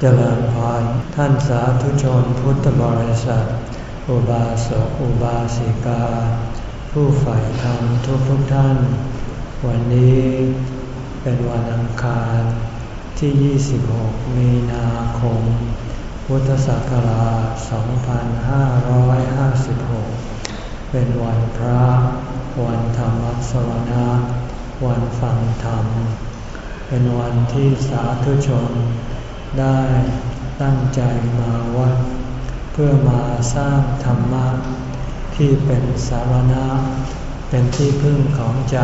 เจริญพรท่านสาธุชนพุทธบริษัท อุบาสกอุบาสิกา ผู้ใฝ่ธรรมทุกทุกท่าน วันนี้เป็นวันอังคารที่ 26 มีนาคม พุทธศักราช 2556 เป็นวันพระ วันธรรมสวนาวันฟังธรรม เป็นวันที่สาธุชน ได้ตั้งใจมาวัด เพื่อมาสร้างธรรมะ ที่เป็นสารณะ เป็นที่พึ่งของใจ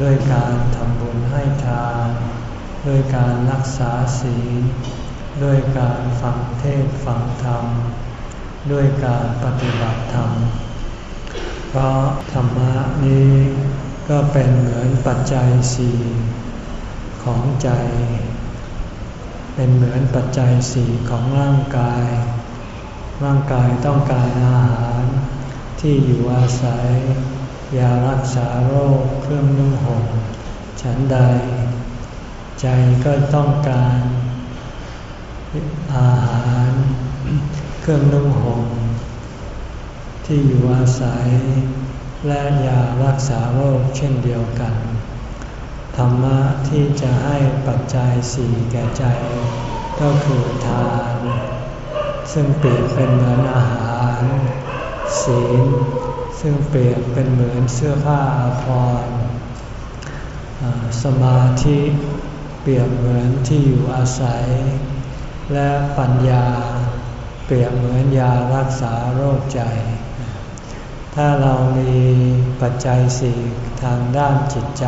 ด้วยการทำบุญให้ทาน ด้วยการรักษาศีล ด้วยการฟังเทศฟังธรรม ด้วยการปฏิบัติธรรม เพราะธรรมะนี้ก็เป็นเหมือนปัจจัยสี่ของใจ เป็นเหมือนปัจจัยสี่ของร่างกาย ร่างกายต้องการอาหาร ที่อยู่อาศัย ยารักษาโรคเครื่องนุ่งห่มฉันใด ใจก็ต้องการ อาหาร เครื่องนุ่งห่มที่อยู่อาศัย และยารักษาโรคเช่นเดียวกัน ธรรมะที่จะให้ปัจจัยสี่แก่ใจ ก็คือทาน ซึ่งเปรียบเป็นเหมือนอาหาร ศีล ซึ่งเปรียบเป็นเหมือนเสื้อผ้าอาภรณ์สมาธิเปรียบเหมือนที่อยู่อาศัย และปัญญา เปรียบเหมือนยารักษาโรคใจ ถ้าเรามีปัจจัยสี่ทางด้านจิตใจ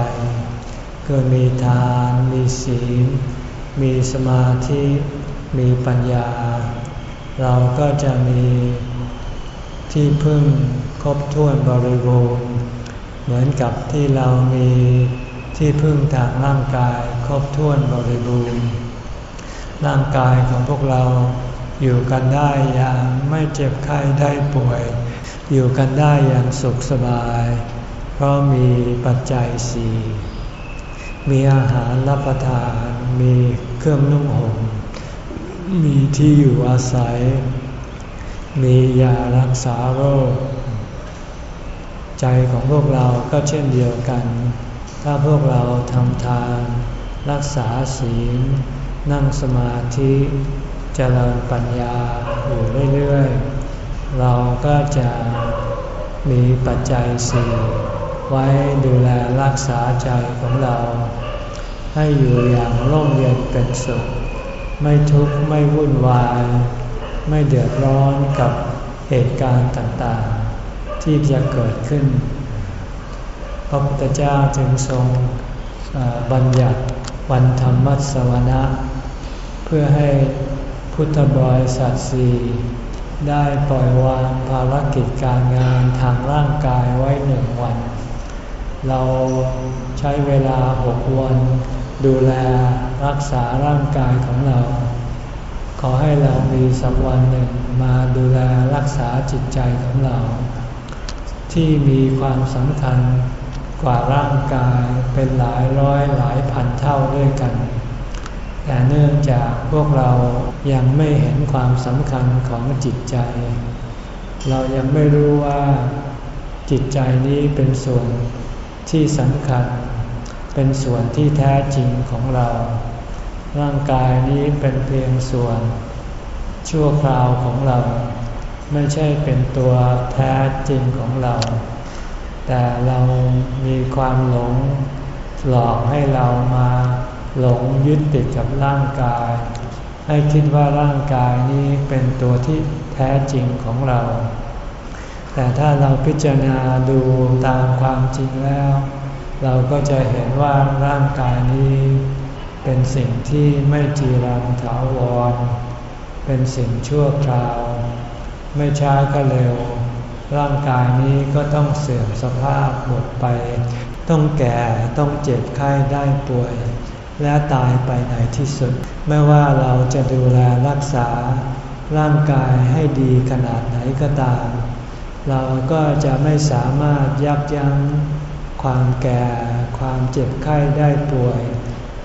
คือมีทาน มีศีล มีสมาธิ มีปัญญา เราก็จะมีที่พึ่งครบถ้วนบริบูรณ์ เหมือนกับที่เรามีที่พึ่งทางร่างกายครบถ้วนบริบูรณ์ ร่างกายของพวกเราอยู่กันได้อย่างไม่เจ็บไข้ได้ป่วย อยู่กันได้อย่างสุขสบาย เพราะมีปัจจัยสี่ มีอาหารรับประทาน มีเครื่องนุ่งห่ม มีที่อยู่อาศัย มียารักษาโรค ใจของพวกเราก็เช่นเดียวกัน ถ้าพวกเราทำทาน รักษาศีล นั่งสมาธิเจริญปัญญาอยู่เรื่อยๆ เราก็จะมีปัจจัยสี่ ไว้ดูแลรักษาใจของเรา ให้อยู่อย่างร่มเย็นเป็นสุข ไม่ทุกข์ไม่วุ่นวาย ไม่เดือดร้อนกับเหตุการณ์ต่างๆ ที่จะเกิดขึ้น พระพุทธเจ้าจึงทรงบัญญัติวันธรรมสวนะ เพื่อให้พุทธบริษัทสีได้ปล่อยวางภารกิจการงานทางร่างกายไว้หนึ่งวัน เราใช้เวลาหกวันดูแลรักษาร่างกายของเรา ขอให้เรามีสักวันหนึ่งมาดูแลรักษาจิตใจของเรา ที่มีความสำคัญกว่าร่างกายเป็นหลายร้อยหลายพันเท่าด้วยกัน แต่เนื่องจากพวกเรายังไม่เห็นความสำคัญของจิตใจ เรายังไม่รู้ว่าจิตใจนี้เป็นส่วน ที่สำคัญ เป็นส่วนที่แท้จริงของเรา ร่างกายนี้เป็นเพียงส่วน ชั่วคราวของเรา ไม่ใช่เป็นตัวแท้จริงของเรา แต่เรามีความหลงหลอกให้เรามาหลงยึดติดกับร่างกาย ให้คิดว่าร่างกายนี้เป็นตัวที่แท้จริงของเรา แต่ถ้าเราพิจารณาดูตามความจริงแล้ว เราก็จะเห็นว่าร่างกายนี้เป็นสิ่งที่ไม่จีรังถาวร เป็นสิ่งชั่วคราว ไม่ช้าก็เร็ว ร่างกายนี้ก็ต้องเสื่อมสภาพหมดไป ต้องแก่ต้องเจ็บไข้ได้ป่วย และตายไปในที่สุด ไม่ว่าเราจะดูแลรักษา ร่างกายให้ดีขนาดไหนก็ตาม เราก็จะไม่สามารถยับยั้งความแก่ ความเจ็บไข้ได้ป่วย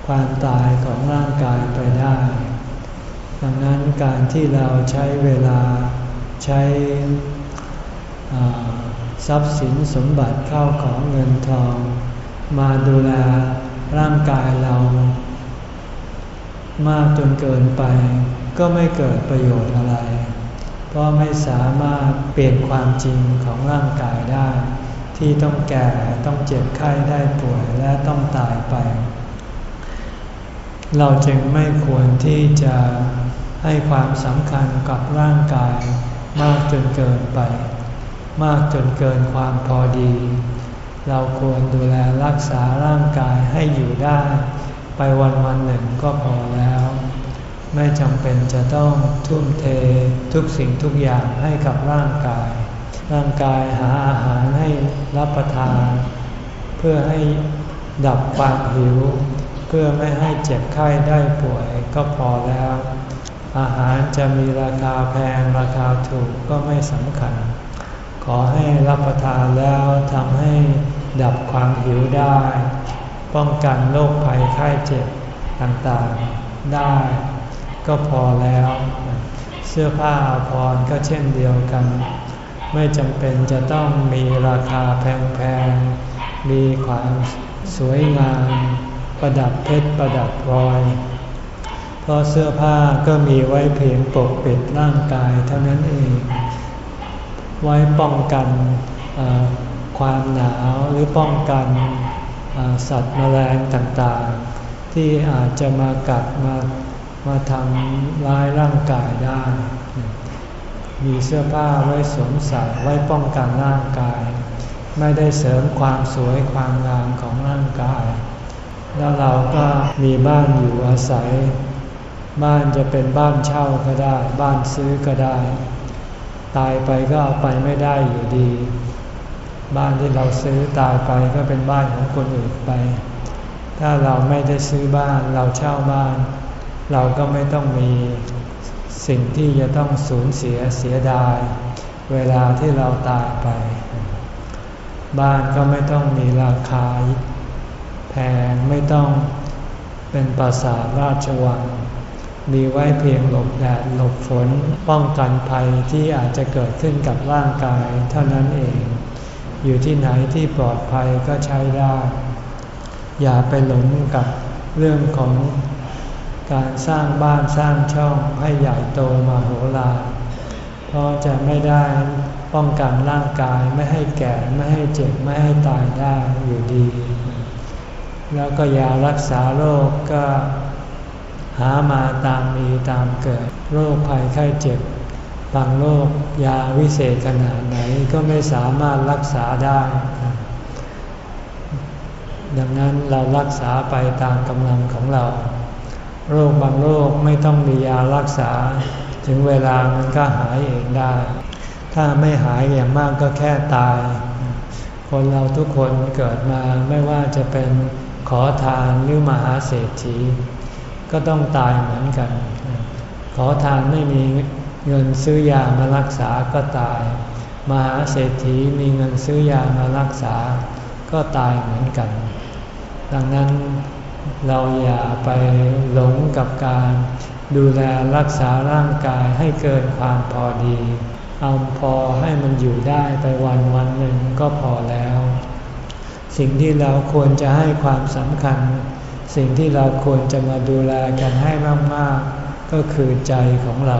ความตายของร่างกายไปได้ ดังนั้นการที่เราใช้เวลาใช้ทรัพย์สินสมบัติเข้าของเงินทอง มาดูแลร่างกายเรา มากจนเกินไป ก็ไม่เกิดประโยชน์อะไร เพราะไม่สามารถเปลี่ยนความจริงของร่างกายได้ ที่ต้องแก่ต้องเจ็บไข้ได้ป่วยและต้องตายไป เราจึงไม่ควรที่จะให้ความสำคัญกับร่างกายมากจนเกินไป มากจนเกินความพอดี เราควรดูแลรักษาร่างกายให้อยู่ได้ ไปวันวันหนึ่งก็พอแล้ว ไม่จำเป็นจะต้องทุ่มเททุกสิ่งทุกอย่างให้กับร่างกาย ร่างกายหาอาหารให้รับประทาน เพื่อให้ดับความหิว เพื่อไม่ให้เจ็บไข้ได้ป่วยก็พอแล้ว อาหารจะมีราคาแพงราคาถูกก็ไม่สำคัญ ขอให้รับประทานแล้วทำให้ดับความหิวได้ ป้องกันโรคภัยไข้เจ็บต่างๆได้ ก็พอแล้ว เสื้อผ้าพรก็เช่นเดียวกัน ไม่จำเป็นจะต้องมีราคาแพงๆ มีความสวยงามประดับเพชรประดับพลอย เพราะเสื้อผ้าก็มีไว้เพียงปกปิดร่างกายเท่านั้นเอง ไว้ป้องกันความหนาวหรือป้องกันสัตว์แมลงต่างๆ ที่อาจจะมากัดมา มาทำร้ายร่างกายได้ มีเสื้อผ้าไว้สวมใส่ไว้ป้องกันร่างกาย ไม่ได้เสริมความสวยความงามของร่างกาย แล้วเราก็มีบ้านอยู่อาศัย บ้านจะเป็นบ้านเช่าก็ได้ บ้านซื้อก็ได้ ตายไปก็เอาไปไม่ได้อยู่ดี บ้านที่เราซื้อตายไปก็เป็นบ้านของคนอื่นไป ถ้าเราไม่ได้ซื้อบ้านเราเช่าบ้าน เราก็ไม่ต้องมีสิ่งที่จะต้องสูญเสียเสียดาย เวลาที่เราตายไป บ้านก็ไม่ต้องมีราคาแพงไม่ต้องเป็นปราสาทราชวัง มีไว้เพียงหลบแดดหลบฝนป้องกันภัยที่อาจจะเกิดขึ้นกับร่างกายเท่านั้นเอง อยู่ที่ไหนที่ปลอดภัยก็ใช้ได้ อย่าไปหลงกับเรื่องของ การสร้างบ้านสร้างช่องให้ใหญ่โตมาโหฬารเพราะจะไม่ได้ป้องกันร่างกายไม่ให้แก่ไม่ให้เจ็บไม่ให้ตายได้อยู่ดี แล้วก็ยารักษาโรคก็ หามาตามมีตามเกิด โรคภัยไข้เจ็บบางโรคยาวิเศษขนาดไหนก็ไม่สามารถรักษาได้ ดังนั้นเรารักษาไปตามกำลังของเรา โรคบางโรคไม่ต้องมียารักษา ถึงเวลามันก็หายเองได้ ถ้าไม่หายอย่างมากก็แค่ตาย คนเราทุกคนเกิดมาไม่ว่าจะเป็นขอทานหรือมหาเศรษฐี ก็ต้องตายเหมือนกัน ขอทานไม่มีเงินซื้อยามารักษาก็ตาย มหาเศรษฐีมีเงินซื้อยามารักษา ก็ตายเหมือนกัน ดังนั้น เราอย่าไปหลงกับการดูแลรักษาร่างกายให้เกินความพอดี เอาพอให้มันอยู่ได้ไปวันวันหนึ่งก็พอแล้ว สิ่งที่เราควรจะให้ความสำคัญ สิ่งที่เราควรจะมาดูแลกันให้มากๆ ก็คือใจของเรา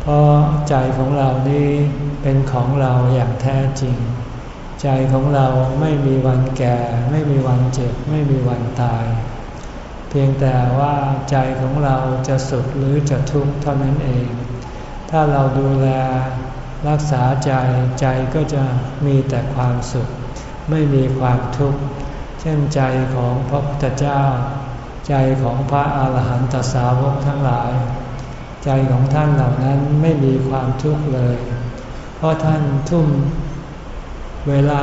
เพราะใจของเรานี้เป็นของเราอย่างแท้จริง ใจของเราไม่มีวันแก่ ไม่มีวันเจ็บ ไม่มีวันตาย เพียงแต่ว่าใจของเราจะสุขหรือจะทุกข์เท่านั้นเอง ถ้าเราดูแลรักษาใจใจก็จะมีแต่ความสุข ไม่มีความทุกข์ เช่นใจของพระพุทธเจ้า ใจของพระอาหารหันตสาวกทั้งหลาย ใจของท่านเหล่านั้นไม่มีความทุกข์เลย เพราะท่านทุ่ม เวลา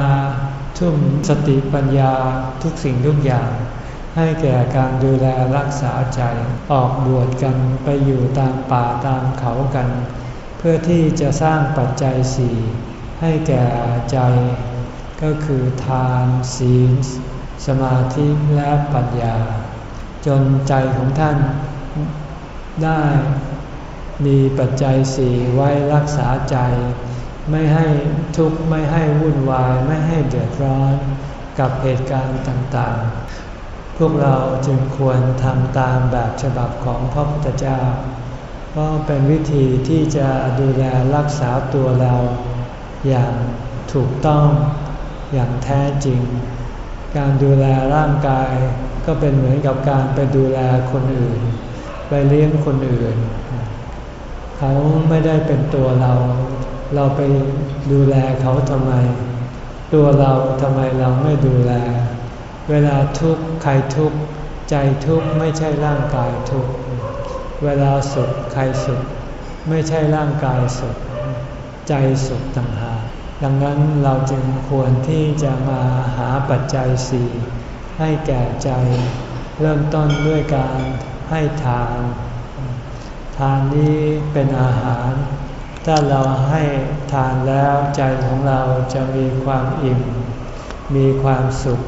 ทุ่มสติปัญญาทุกสิ่งทุกอย่าง ให้แก่การดูแลรักษาใจ ออกบวชกันไปอยู่ตามป่าตามเขากัน เพื่อที่จะสร้างปัจจัยสี่ให้แก่ใจ ก็คือทานศีลสมาธิและปัญญา จนใจของท่านได้มีปัจจัยสี่ไว้รักษาใจ ไม่ให้ทุกข์ไม่ให้วุ่นวายไม่ให้เดือดร้อนกับเหตุการณ์ต่างๆ พวกเราจึงควรทำตามแบบฉบับของพระพุทธเจ้า เพราะเป็นวิธีที่จะดูแลรักษาตัวเรา อย่างถูกต้องอย่างแท้จริง การดูแลร่างกายก็เป็นเหมือนกับการไปดูแลคนอื่น ไปเลี้ยงคนอื่น เขาไม่ได้เป็นตัวเรา เราไปดูแลเขาทำไม ตัวเราทำไมเราไม่ดูแล เวลาทุกข์ใครทุกข์ใจทุกข์ไม่ใช่ร่างกายทุกข์เวลาสุขใครสุข ไม่ใช่ร่างกายสุข ใจสุขต่างหากดังนั้นเราจึงควรที่จะมาหาปัจจัยสี่ให้แก่ใจ เริ่มต้นด้วยการให้ทาน ทานนี้เป็นอาหาร ถ้าเราให้ทานแล้วใจของเราจะมีความอิ่ม มีความสุข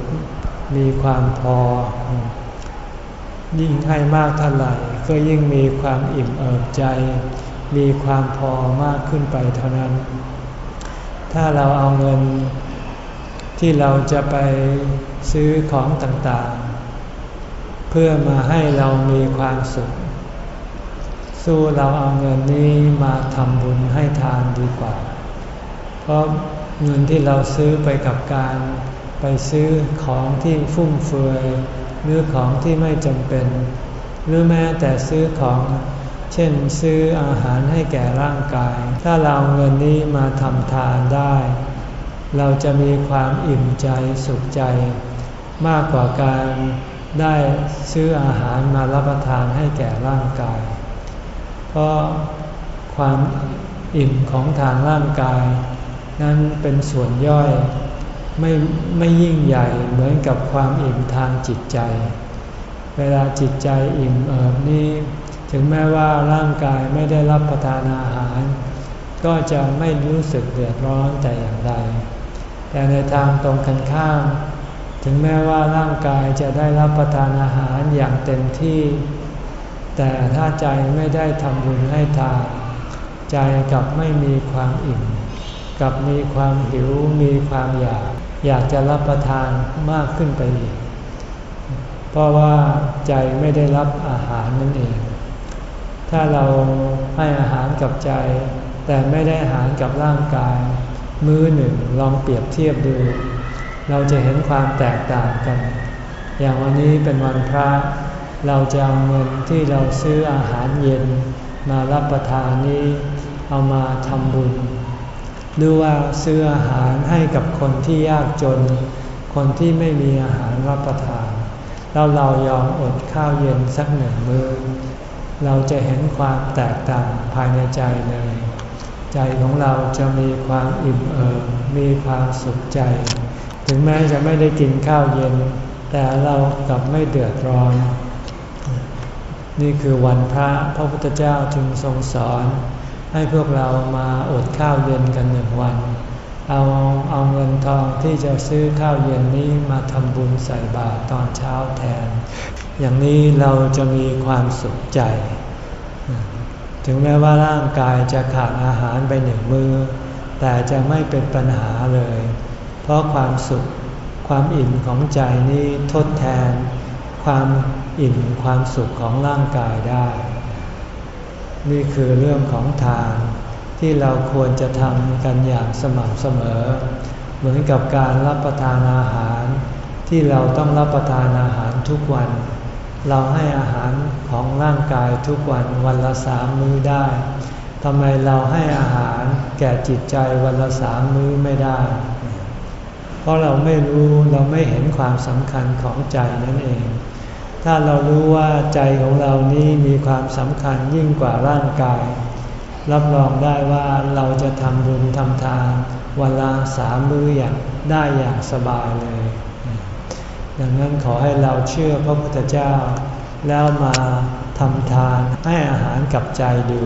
มีความพอ ยิ่งให้มากเท่าไหร่ก็ยิ่งมีความอิ่มเอิบใจ มีความพอมากขึ้นไปเท่านั้น ถ้าเราเอาเงินที่เราจะไปซื้อของต่างๆ เพื่อมาให้เรามีความสุข สู้เราเอาเงินนี้มาทำบุญให้ทานดีกว่า เพราะเงินที่เราซื้อไปกับการไปซื้อของที่ฟุ่มเฟือยหรือของที่ไม่จำเป็น หรือแม้แต่ซื้อของเช่นซื้ออาหารให้แก่ร่างกาย ถ้าเราเอาเงินนี้มาทำทานได้ เราจะมีความอิ่มใจสุขใจ มากกว่าการได้ซื้ออาหารมารับประทานให้แก่ร่างกาย ราะความอิ่มของทางร่างกาย นั้นเป็นส่วนย่อยไม่ไม่ยิ่งใหญ่เหมือนกับความอิ่มทางจิตใจ เวลาจิตใจอิ่มเอิบนี้ ถึงแม้ว่าร่างกายไม่ได้รับประทานอาหาร ก็จะไม่รู้สึกเดือดร้อนแต่อย่างใด แต่ในทางตรงกันข้าม ถึงแม้ว่าร่างกายจะได้รับประทานอาหารอย่างเต็มที่ แต่ถ้าใจไม่ได้ทำบุญให้ทาน ใจกับไม่มีความอิ่มกับมีความหิว มีความอยาก อยากจะรับประทานมากขึ้นไปอีก เพราะว่าใจไม่ได้รับอาหารนั่นเอง ถ้าเราให้อาหารกับใจ แต่ไม่ได้อาหารกับร่างกาย มือหนึ่งลองเปรียบเทียบดู เราจะเห็นความแตกต่างกัน อย่างวันนี้เป็นวันพระ เราจะเอาเงินที่เราซื้ออาหารเย็นมารับประทานนี้เอามาทำบุญ หรือว่าซื้ออาหารให้กับคนที่ยากจน คนที่ไม่มีอาหารรับประทาน แล้วเรายอมอดข้าวเย็นสักหนึ่งมือเราจะเห็นความแตกต่างภายในใจเลย ใจของเราจะมีความอิ่มเอิบมีความสุขใจ ถึงแม้จะไม่ได้กินข้าวเย็น แต่เรากลับไม่เดือดร้อน นี่คือวันพระพระพุทธเจ้าจึงทรงสอน ให้พวกเรามาอดข้าวเย็นกันหนึ่งวัน เอาเอาเงินทองที่จะซื้อข้าวเย็นนี้มาทำบุญใส่บาตรตอนเช้าแทน อย่างนี้เราจะมีความสุขใจ ถึงแม้ว่าร่างกายจะขาดอาหารไปหนึ่งมือแต่จะไม่เป็นปัญหาเลย เพราะความสุขความอิ่มของใจนี้ทดแทน ความอิ่มความสุขของร่างกายได้ นี่คือเรื่องของทานที่เราควรจะทำกันอย่างสม่ำเสมอ เหมือนกับการรับประทานอาหาร ที่เราต้องรับประทานอาหารทุกวัน เราให้อาหารของร่างกายทุกวันวันละสามมื้อได้ทำไมเราให้อาหารแก่จิตใจวันละสามมื้อไม่ได้ เพราะเราไม่รู้เราไม่เห็นความสำคัญของใจนั่นเอง ถ้าเรารู้ว่าใจของเรานี้มีความสำคัญยิ่งกว่าร่างกาย รับรองได้ว่าเราจะทำบุญทำทานวันละสามมื้ออย่างได้อย่างสบายเลย ดังนั้นขอให้เราเชื่อพระพุทธเจ้า แล้วมาทำทานให้อาหารกับใจดู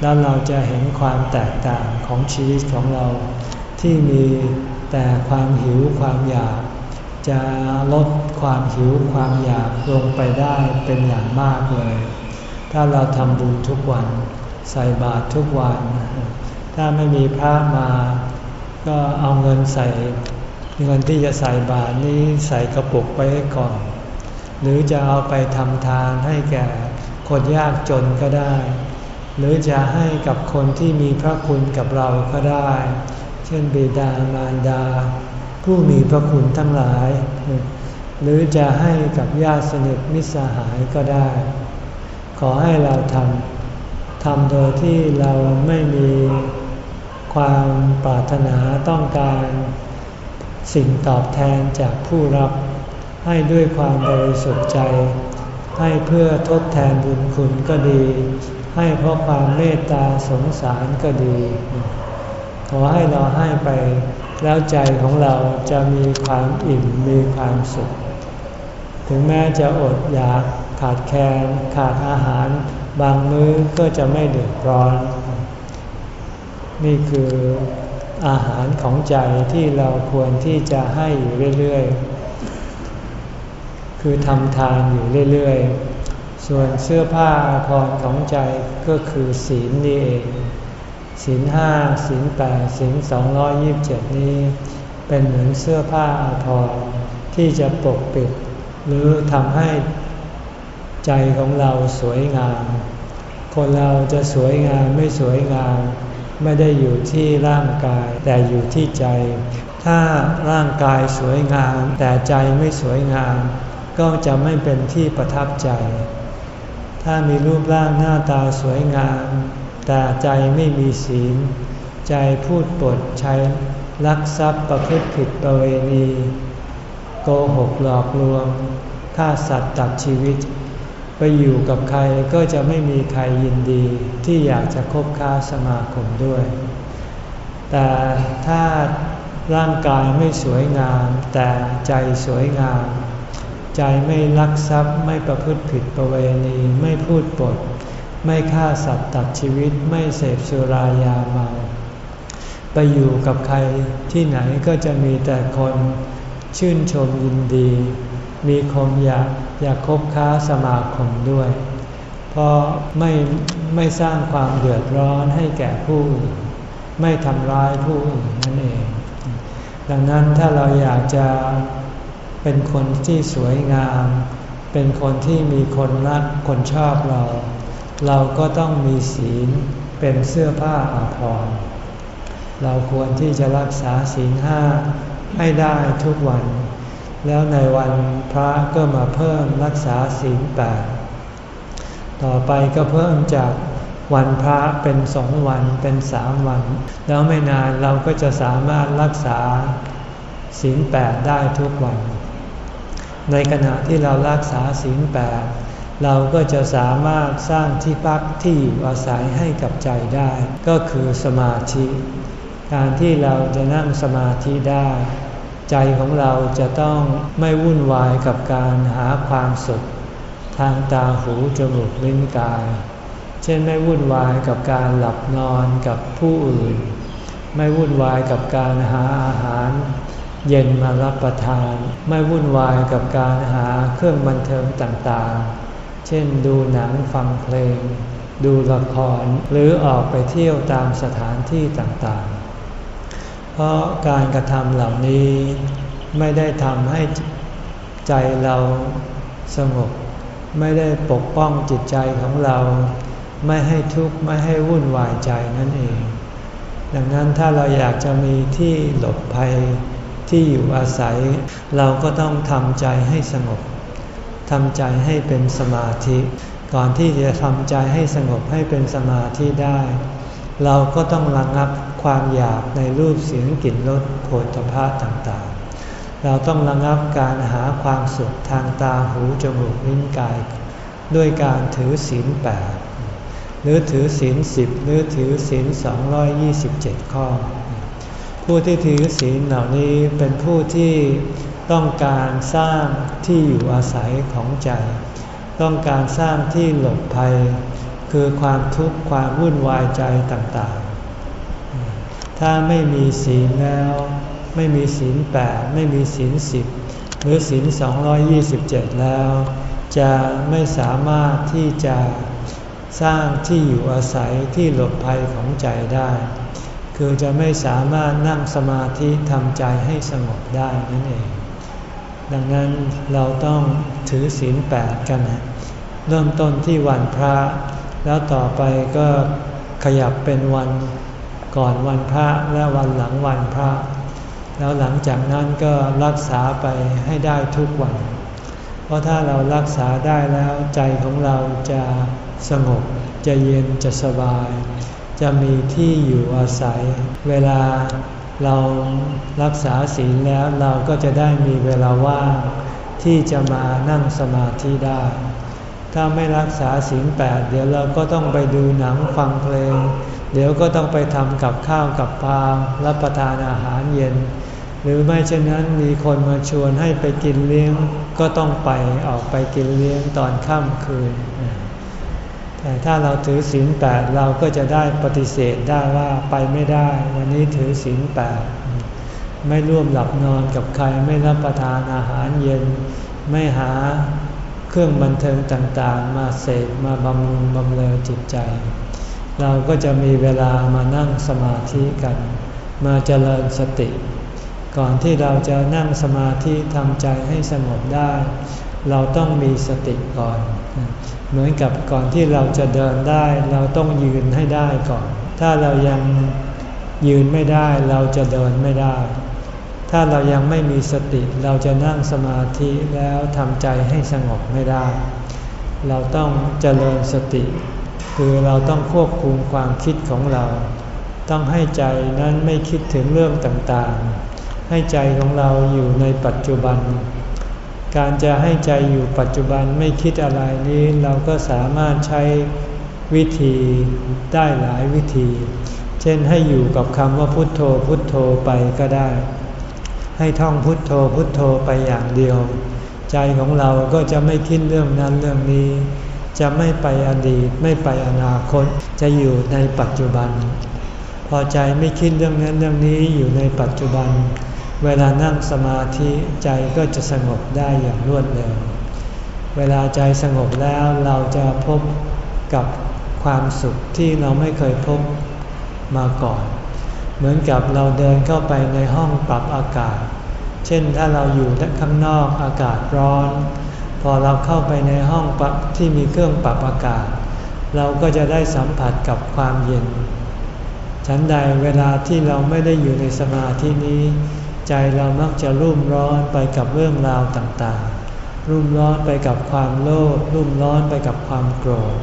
แล้วเราจะเห็นความแตกต่างของชีวิตของเรา ที่มีแต่ความหิวความอยาก จะลดความหิวความอยากลงไปได้เป็นอย่างมากเลย ถ้าเราทำบุญทุกวันใส่บาตรทุกวัน ถ้าไม่มีพระมา ก็เอาเงินใส่เงินที่จะใส่บาตรนี้ใส่กระปุกไปก่อน หรือจะเอาไปทำทานให้แก่คนยากจนก็ได้ หรือจะให้กับคนที่มีพระคุณกับเราก็ได้ เช่นบิดามารดา ผู้มีพระคุณทั้งหลาย หรือจะให้กับญาติสนิทมิตรสหายก็ได้ ขอให้เราทำทำโดยที่เราไม่มีความปรารถนาต้องการสิ่งตอบแทนจากผู้รับ ให้ด้วยความบริสุทธิ์ใจ ให้เพื่อทดแทนบุญคุณก็ดี ให้เพราะความเมตตาสงสารก็ดี ขอให้เราให้ไป แล้วใจของเราจะมีความอิ่มมีความสุข ถึงแม้จะอดอยากขาดแคลนขาดอาหาร บางมื้อก็จะไม่เดือดร้อน นี่คืออาหารของใจที่เราควรที่จะให้อยู่เรื่อยๆ คือทำทานอยู่เรื่อยๆ ส่วนเสื้อผ้าอภรของใจก็คือศีลนี่เอง ศีลห้าศีลแปดศีลสองร้อยยิบเจ็ดนี้ เป็นเหมือนเสื้อผ้าอาภรณ์ที่จะปกปิด หรือทำให้ใจของเราสวยงาม คนเราจะสวยงามไม่สวยงาม ไม่ได้อยู่ที่ร่างกายแต่อยู่ที่ใจ ถ้าร่างกายสวยงาม แต่ใจไม่สวยงาม ก็จะไม่เป็นที่ประทับใจ ถ้ามีรูปร่างหน้าตาสวยงาม แต่ใจไม่มีศีล ใจพูดปดใช้ลักทรัพย์ประพฤติผิดประเวณี โกหกหลอกลวงฆ่าสัตว์ตัดชีวิต ไปอยู่กับใครก็จะไม่มีใครยินดีที่อยากจะคบค้าสมาคมด้วย แต่ถ้าร่างกายไม่สวยงาม แต่ใจสวยงาม ใจไม่ลักทรัพย์ไม่ประพฤติผิดประเวณีไม่พูดปด ไม่ฆ่าสัตว์ตัดชีวิตไม่เสพสุรายาเมา ไปอยู่กับใครที่ไหนก็จะมีแต่คนชื่นชมยินดี มีคนอยากอยากคบค้าสมาคมด้วย เพราะไม่ไม่สร้างความเดือดร้อนให้แก่ผู้อื่นไม่ทำร้ายผู้อื่นนั่นเอง ดังนั้นถ้าเราอยากจะเป็นคนที่สวยงาม เป็นคนที่มีคนรักคนชอบเรา เราก็ต้องมีศีลเป็นเสื้อผ้าอาภรณ์เราควรที่จะรักษาศีลห้าให้ได้ทุกวัน แล้วในวันพระก็มาเพิ่มรักษาศีลแปดต่อไปก็เพิ่มจากวันพระเป็นสองวันเป็นสามวัน แล้วไม่นานเราก็จะสามารถรักษาศีลแปดได้ทุกวัน ในขณะที่เรารักษาศีลแปด เราก็จะสามารถสร้างที่พักที่อยู่อาศัยให้กับใจได้ ก็คือสมาธิ การที่เราจะนั่งสมาธิได้ ใจของเราจะต้องไม่วุ่นวายกับการหาความสุข ทางตาหูจมูกลิ้นกาย เช่นไม่วุ่นวายกับการหลับนอนกับผู้อื่น ไม่วุ่นวายกับการหาอาหารเย็นมารับประทาน ไม่วุ่นวายกับการหาเครื่องบันเทิงต่างๆ เช่นดูหนังฟังเพลง ดูละครหรือออกไปเที่ยวตามสถานที่ต่างๆ เพราะการกระทำเหล่านี้ไม่ได้ทำให้ใจเราสงบ ไม่ได้ปกป้องจิตใจของเรา ไม่ให้ทุกข์ไม่ให้วุ่นวายใจนั่นเอง ดังนั้นถ้าเราอยากจะมีที่หลบภัยที่อยู่อาศัย เราก็ต้องทำใจให้สงบ ทำใจให้เป็นสมาธิ ก่อนที่จะทำใจให้สงบให้เป็นสมาธิได้ เราก็ต้องระงับความอยากในรูปเสียงกลิ่นรสโผฏฐพะต่างๆ เราต้องระงับการหาความสุขทางตาหูจมูกลิ้นกาย ด้วยการถือศีลแปดหรือถือศีลสิบหรือถือศีลสองยี่สิบเจ็ดข้อ ผู้ที่ถือศีลเหล่านี้เป็นผู้ที่ ต้องการสร้างที่อยู่อาศัยของใจ ต้องการสร้างที่หลบภัย คือความทุกข์ความวุ่นวายใจต่างๆ ถ้าไม่มีศีลแล้ว ไม่มีศีลแปดไม่มีศีลสิบหรือศีลสองยี่สิบเจ็ดแล้ว จะไม่สามารถที่จะสร้างที่อยู่อาศัยที่หลบภัยของใจได้ คือจะไม่สามารถนั่งสมาธิทำใจให้สงบได้นั่นเอง ดังนั้นเราต้องถือศีลแปดกันนะเริ่มต้นที่วันพระ แล้วต่อไปก็ขยับเป็นวันก่อนวันพระและวันหลังวันพระ แล้วหลังจากนั้นก็รักษาไปให้ได้ทุกวัน เพราะถ้าเรารักษาได้แล้วใจของเราจะสงบจะเย็นจะสบาย จะมีที่อยู่อาศัย เวลา เรารักษาศีลแล้วเราก็จะได้มีเวลาว่างที่จะมานั่งสมาธิได้ ถ้าไม่รักษาศีลแปดเดี๋ยวเราก็ต้องไปดูหนังฟังเพลง เดี๋ยวก็ต้องไปทำกับข้าวกับปลารับประทานอาหารเย็น หรือไม่เช่นนั้นมีคนมาชวนให้ไปกินเลี้ยง ก็ต้องไปออกไปกินเลี้ยงตอนค่ำคืน แต่ถ้าเราถือศีลแปดเราก็จะได้ปฏิเสธได้ว่าไปไม่ได้ วันนี้ถือศีลแปดไม่ร่วมหลับนอนกับใครไม่รับประทานอาหารเย็น ไม่หาเครื่องบันเทิงต่างๆ มาเสกมาบำรุงบำเรอจิตใจ เราก็จะมีเวลามานั่งสมาธิกัน มาเจริญสติ ก่อนที่เราจะนั่งสมาธิทำใจให้สงบได้ เราต้องมีสติก่อน เหมือนกับก่อนที่เราจะเดินได้เราต้องยืนให้ได้ก่อน ถ้าเรายังยืนไม่ได้เราจะเดินไม่ได้ ถ้าเรายังไม่มีสติเราจะนั่งสมาธิแล้วทำใจให้สงบไม่ได้ เราต้องเจริญสติ คือเราต้องควบคุมความคิดของเรา ต้องให้ใจนั้นไม่คิดถึงเรื่องต่างๆ ให้ใจของเราอยู่ในปัจจุบัน การจะให้ใจอยู่ปัจจุบันไม่คิดอะไรนี้เราก็สามารถใช้วิธีได้หลายวิธี เช่นให้อยู่กับคำว่าพุทโธพุทโธไปก็ได้ ให้ท่องพุทโธพุทโธไปอย่างเดียว ใจของเราก็จะไม่คิดเรื่องนั้นเรื่องนี้ จะไม่ไปอดีตไม่ไปอนาคตจะอยู่ในปัจจุบัน พอใจไม่คิดเรื่องนั้นเรื่องนี้อยู่ในปัจจุบัน เวลานั่งสมาธิใจก็จะสงบได้อย่างรวดเร็ว เวลาใจสงบแล้วเราจะพบกับความสุขที่เราไม่เคยพบมาก่อน เหมือนกับเราเดินเข้าไปในห้องปรับอากาศ เช่นถ้าเราอยู่ข้างนอกอากาศร้อน พอเราเข้าไปในห้องปรับที่มีเครื่องปรับอากาศ เราก็จะได้สัมผัสกับความเย็น ฉันใดเวลาที่เราไม่ได้อยู่ในสมาธินี้ ใจเรามักจะรุ่มร้อนไปกับเรื่องราวต่างๆ รุ่มร้อนไปกับความโลภ รุ่มร้อนไปกับความโกรธ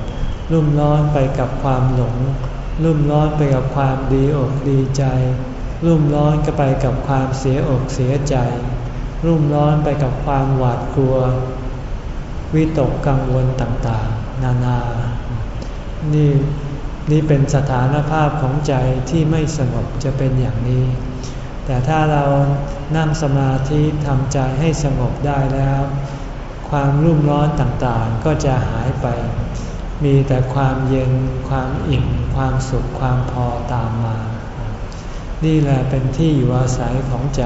รุ่มร้อนไปกับความหลง รุ่มร้อนไปกับความดีอกดีใจ รุ่มร้อนก็ไปกับความเสียอกเสียใจ รุ่มร้อนไปกับความหวาดกลัว วิตกกังวลต่างๆ นานา นี่นี่เป็นสถานภาพของใจที่ไม่สงบจะเป็นอย่างนี้ แต่ถ้าเรานั่งสมาธิทำใจให้สงบได้แล้ว ความรุ่มร้อนต่างๆก็จะหายไป มีแต่ความเย็น ความอิ่ม ความสุข ความพอตามมา นี่แหละเป็นที่อยู่อาศัยของใจ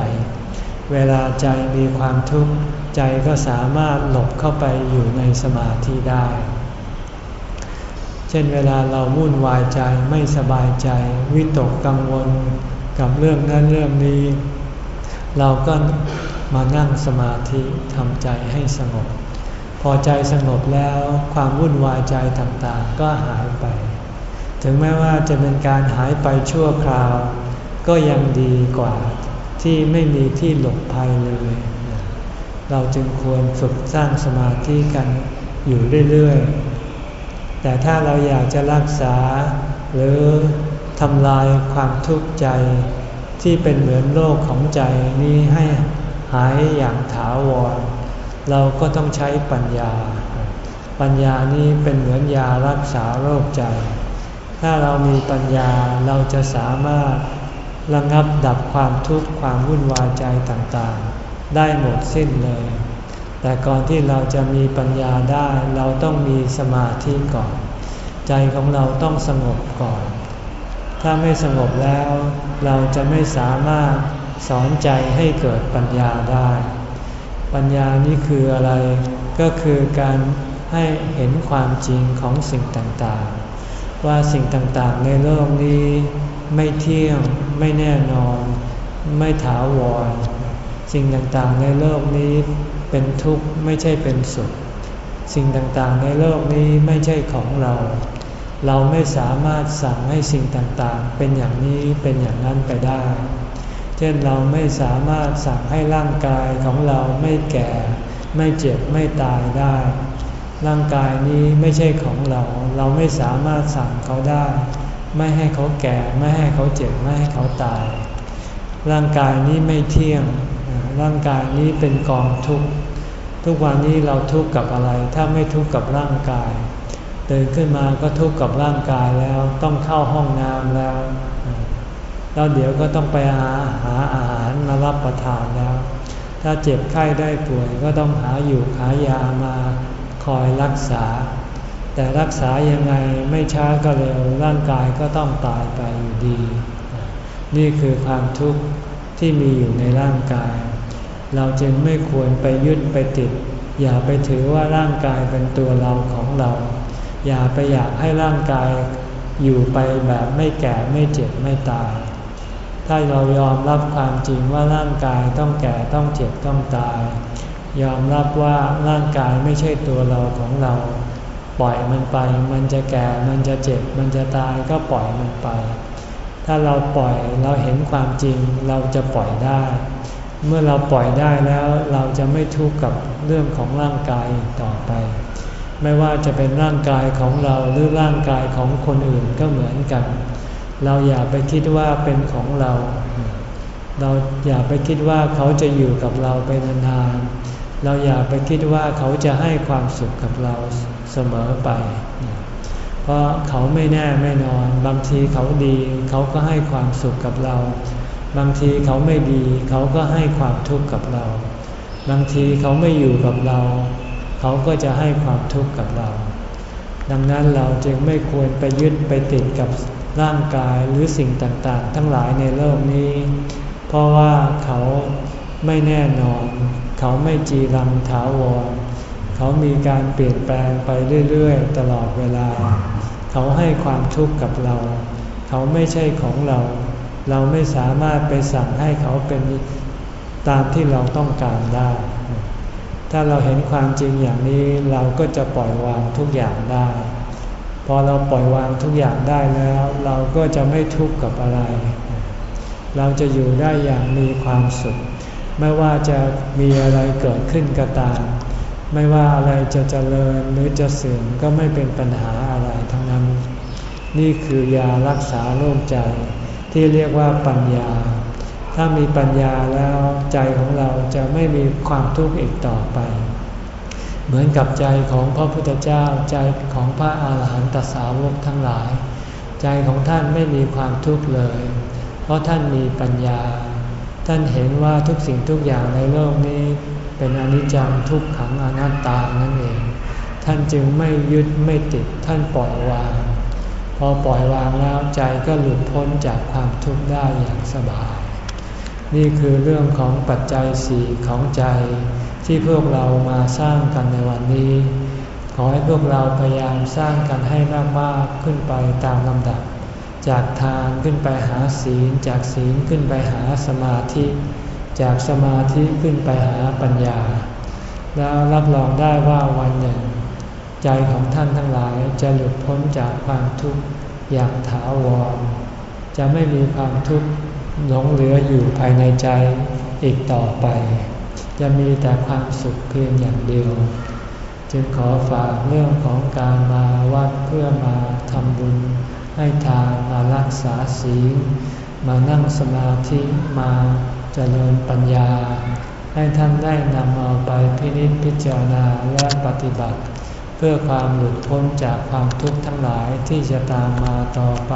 เวลาใจมีความทุกข์ใจก็สามารถหลบเข้าไปอยู่ในสมาธิได้ เช่นเวลาเราวุ่นวายใจไม่สบายใจ วิตกกังวล กับเรื่องนั้นเรื่องนี้ เราก็มานั่งสมาธิทำใจให้สงบ พอใจสงบแล้วความวุ่นวายใจต่างๆ ก็หายไป ถึงแม้ว่าจะเป็นการหายไปชั่วคราว ก็ยังดีกว่าที่ไม่มีที่หลบภัยเลย เราจึงควรฝึกสร้างสมาธิกันอยู่เรื่อยๆ แต่ถ้าเราอยากจะรักษาหรือ ทำลายความทุกข์ใจ ที่เป็นเหมือนโลกของใจนี้ให้หายอย่างถาวร เราก็ต้องใช้ปัญญา ปัญญานี้เป็นเหมือนยารักษาโรคใจ ถ้าเรามีปัญญาเราจะสามารถระงับดับความทุกข์ความวุ่นวายใจต่างๆ ได้หมดสิ้นเลย แต่ก่อนที่เราจะมีปัญญาได้เราต้องมีสมาธิก่อน ใจของเราต้องสงบก่อน ถ้าไม่สงบแล้ว เราจะไม่สามารถสอนใจให้เกิดปัญญาได้ ปัญญานี่คืออะไร ก็คือการให้เห็นความจริงของสิ่งต่างๆ ว่าสิ่งต่างๆในโลกนี้ไม่เที่ยง ไม่แน่นอน ไม่ถาวร สิ่งต่างๆในโลกนี้เป็นทุกข์ไม่ใช่เป็นสุข สิ่งต่างๆในโลกนี้ไม่ใช่ของเรา เราไม่สามารถสั่งให้สิ่งต่างๆ เป็นอย่างนี้เป็นอย่างนั้นไปได้ เช่นเราไม่สามารถสั่งให้ร่างกายของเราไม่แก่ ไม่เจ็บไม่ตายได้ ร่างกายนี้ไม่ใช่ของเรา เราไม่สามารถสั่งเขาได้ ไม่ให้เขาแก่ไม่ให้เขาเจ็บไม่ให้เขาตาย ร่างกายนี้ไม่เที่ยง ร่างกายนี้เป็นกองทุกข์ทุกวันนี้เราทุกข์กับอะไร ถ้าไม่ทุกข์กับร่างกาย ตื่นขึ้นมาก็ทุกข์กับร่างกายแล้วต้องเข้าห้องน้ำแล้ว แล้วเดี๋ยวก็ต้องไปหาหาอาหารมารับประทานแล้ว ถ้าเจ็บไข้ได้ป่วยก็ต้องหาอยู่หายามาคอยรักษา แต่รักษายังไงไม่ช้าก็เร็วร่างกายก็ต้องตายไปอยู่ดี นี่คือความทุกข์ที่มีอยู่ในร่างกาย เราจึงไม่ควรไปยึดไปติด อย่าไปถือว่าร่างกายเป็นตัวเราของเรา อย่าไปอยากให้ร่างกายอยู่ไปแบบไม่แก่ไม่เจ็บไม่ตาย ถ้าเรายอมรับความจริงว่าร่างกายต้องแก่ต้องเจ็บต้องตาย ยอมรับว่าร่างกายไม่ใช่ตัวเราของเรา ปล่อยมันไป มันจะแก่ มันจะเจ็บ มันจะตายก็ปล่อยมันไป ถ้าเราปล่อยเราเห็นความจริงเราจะปล่อยได้ เมื่อเราปล่อยได้แล้วเราจะไม่ทุกข์กับเรื่องของร่างกายต่อไป ไม่ว่าจะเป็นร่างกายของเราหรือร่างกายของคนอื่นก็เหมือนกัน เราอย่าไปคิดว่าเป็นของเรา เราอย่าไปคิดว่าเขาจะอยู่กับเราไปนานๆ เราอย่าไปคิดว่าเขาจะให้ความสุขกับเราเสมอไป เพราะเขาไม่แน่ไม่นอน บางทีเขาดีเขาก็ให้ความสุขกับเรา บางทีเขาไม่ดีเขาก็ให้ความทุกข์กับเรา บางทีเขาไม่อยู่กับเรา เขาก็จะให้ความทุกข์กับเรา ดังนั้นเราจึงไม่ควรไปยึดไปติดกับร่างกายหรือสิ่งต่างๆ ทั้งหลายในโลกนี้ เพราะว่าเขาไม่แน่นอน เขาไม่จีรังถาวร เขามีการเปลี่ยนแปลงไปเรื่อยๆ ตลอดเวลา เขาให้ความทุกข์กับเรา เขาไม่ใช่ของเรา เราไม่สามารถไปสั่งให้เขาเป็นตามที่เราต้องการได้ ถ้าเราเห็นความจริงอย่างนี้เราก็จะปล่อยวางทุกอย่างได้ พอเราปล่อยวางทุกอย่างได้แล้ว เราก็จะไม่ทุกข์กับอะไร เราจะอยู่ได้อย่างมีความสุข ไม่ว่าจะมีอะไรเกิดขึ้นก็ตาม ไม่ว่าอะไรจะเจริญหรือจะเสื่อมก็ไม่เป็นปัญหาอะไรทั้งนั้น นี่คือยารักษาโรคใจที่เรียกว่าปัญญา ถ้ามีปัญญาแล้วใจของเราจะไม่มีความทุกข์อีกต่อไป เหมือนกับใจของพระพุทธเจ้าใจของพระอาหารหันตสาวกทั้งหลาย ใจของท่านไม่มีความทุกข์เลย เพราะท่านมีปัญญา ท่านเห็นว่าทุกสิ่งทุกอย่างในโลกนี้ เป็นอนิจจังทุกขังอนัตตานั่นเอง ท่านจึงไม่ยึดไม่ติดท่านปล่อยวาง พอปล่อยวางแล้วใจก็หลุดพ้นจากความทุกข์ได้อย่างสบาย นี่คือเรื่องของปัจจัยสี่ของใจ ที่พวกเรามาสร้างกันในวันนี้ ขอให้พวกเราพยายามสร้างกันให้มากๆขึ้นไปตามลำดับ จากทานขึ้นไปหาศีล จากศีลขึ้นไปหาสมาธิ จากสมาธิขึ้นไปหาปัญญา แล้วรับรองได้ว่าวันหนึ่ง ใจของท่านทั้งหลายจะหลุดพ้นจากความทุกข์อย่างถาวรจะไม่มีความทุกข์ หลงเหลืออยู่ภายในใจอีกต่อไป จะมีแต่ความสุขเพียงอย่างเดียว จึงขอฝากเรื่องของการมาวัดเพื่อมาทำบุญ ให้ทานมารักษาศีลมานั่งสมาธิมาเจริญปัญญา ให้ท่านได้นำเอาไปพินิจพิจารณาและปฏิบัติ เพื่อความหลุดพ้นจากความทุกข์ทั้งหลายที่จะตามมาต่อไป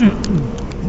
Mm-hmm.